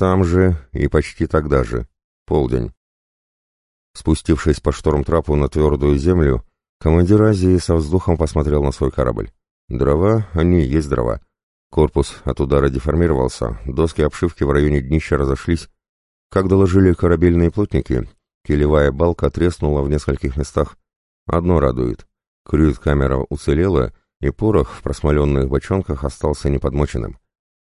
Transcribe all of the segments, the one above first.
Там же и почти тогда же. Полдень. Спустившись по шторм-трапу на твердую землю, командир Азии со вздохом посмотрел на свой корабль. Дрова, они есть дрова. Корпус от удара деформировался, доски обшивки в районе днища разошлись. Как доложили корабельные плотники, килевая балка треснула в нескольких местах. Одно радует. Крюит-камера уцелела, и порох в просмоленных бочонках остался неподмоченным.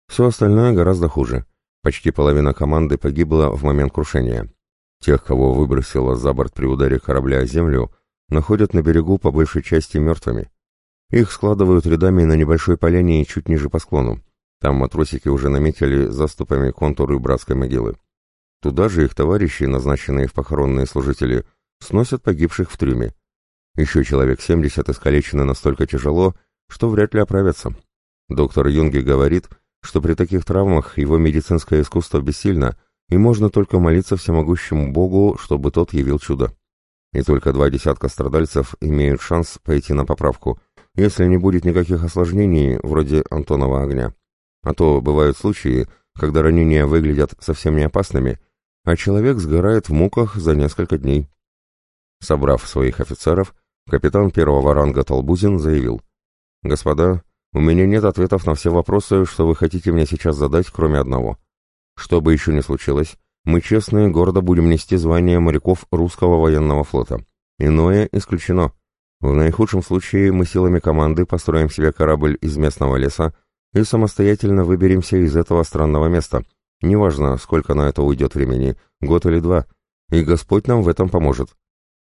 Все остальное гораздо хуже. Почти половина команды погибла в момент крушения. Тех, кого выбросило за борт при ударе корабля о землю, находят на берегу по большей части мертвыми. Их складывают рядами на небольшой поляне чуть ниже по склону. Там матросики уже наметили заступами контуры братской могилы. Туда же их товарищи, назначенные в похоронные служители, сносят погибших в трюме. Еще человек 70 искалечены настолько тяжело, что вряд ли оправятся. Доктор Юнги говорит, что при таких травмах его медицинское искусство бессильно, и можно только молиться всемогущему Богу, чтобы тот явил чудо. И только два десятка страдальцев имеют шанс пойти на поправку – если не будет никаких осложнений, вроде Антонова огня. А то бывают случаи, когда ранения выглядят совсем не опасными, а человек сгорает в муках за несколько дней. Собрав своих офицеров, капитан первого ранга Толбузин заявил, «Господа, у меня нет ответов на все вопросы, что вы хотите мне сейчас задать, кроме одного. Что бы еще ни случилось, мы честно и гордо будем нести звание моряков русского военного флота. Иное исключено. В наихудшем случае мы силами команды построим себе корабль из местного леса и самостоятельно выберемся из этого странного места. Неважно, сколько на это уйдет времени, год или два, и Господь нам в этом поможет.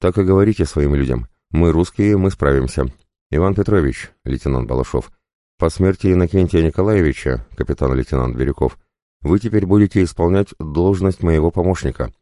Так и говорите своим людям. Мы русские, мы справимся. Иван Петрович, лейтенант Балашов, по смерти Иннокентия Николаевича, капитан-лейтенант Бирюков, вы теперь будете исполнять должность моего помощника.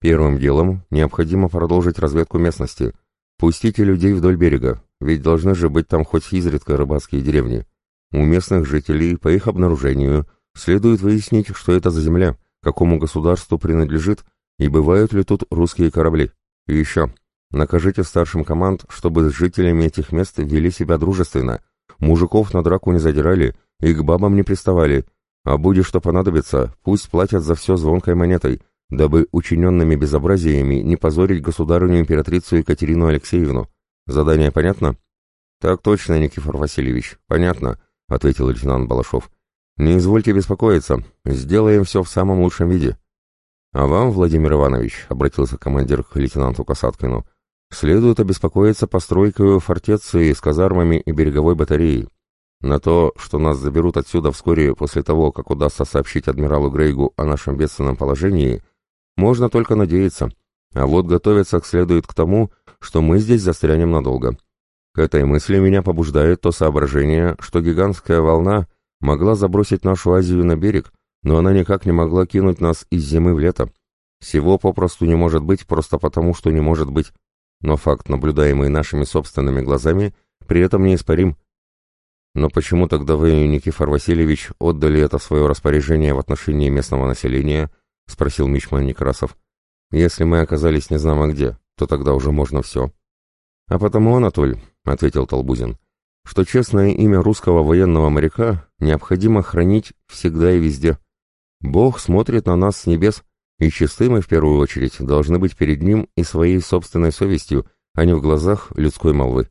Первым делом необходимо продолжить разведку местности – Пустите людей вдоль берега, ведь должны же быть там хоть изредка рыбацкие деревни. У местных жителей, по их обнаружению, следует выяснить, что это за земля, какому государству принадлежит и бывают ли тут русские корабли. И еще, накажите старшим команд, чтобы с жителями этих мест вели себя дружественно, мужиков на драку не задирали и к бабам не приставали, а будет что понадобится, пусть платят за все звонкой монетой, дабы учиненными безобразиями не позорить государыню-императрицу Екатерину Алексеевну. Задание понятно? Так точно, Никифор Васильевич, понятно, ответил лейтенант Балашов. Не извольте беспокоиться, сделаем все в самом лучшем виде. А вам, Владимир Иванович, обратился командир к лейтенанту Касаткину, следует обеспокоиться постройкой фортеции с казармами и береговой батареей. На то, что нас заберут отсюда вскоре после того, как удастся сообщить адмиралу Грейгу о нашем бедственном положении, можно только надеяться. А вот готовиться следует к тому, что мы здесь застрянем надолго. К этой мысли меня побуждает то соображение, что гигантская волна могла забросить нашу Азию на берег, но она никак не могла кинуть нас из зимы в лето. Всего попросту не может быть, просто потому, что не может быть. Но факт, наблюдаемый нашими собственными глазами, при этом неиспорим. Но почему тогда вы, Никифор Васильевич, отдали это свое распоряжение в отношении местного населения — спросил Мичман Некрасов. «Если мы оказались не знамо где, то тогда уже можно все». «А потому, Анатоль», — ответил Толбузин, — «что честное имя русского военного моряка необходимо хранить всегда и везде. Бог смотрит на нас с небес, и чисты мы в первую очередь должны быть перед Ним и своей собственной совестью, а не в глазах людской молвы».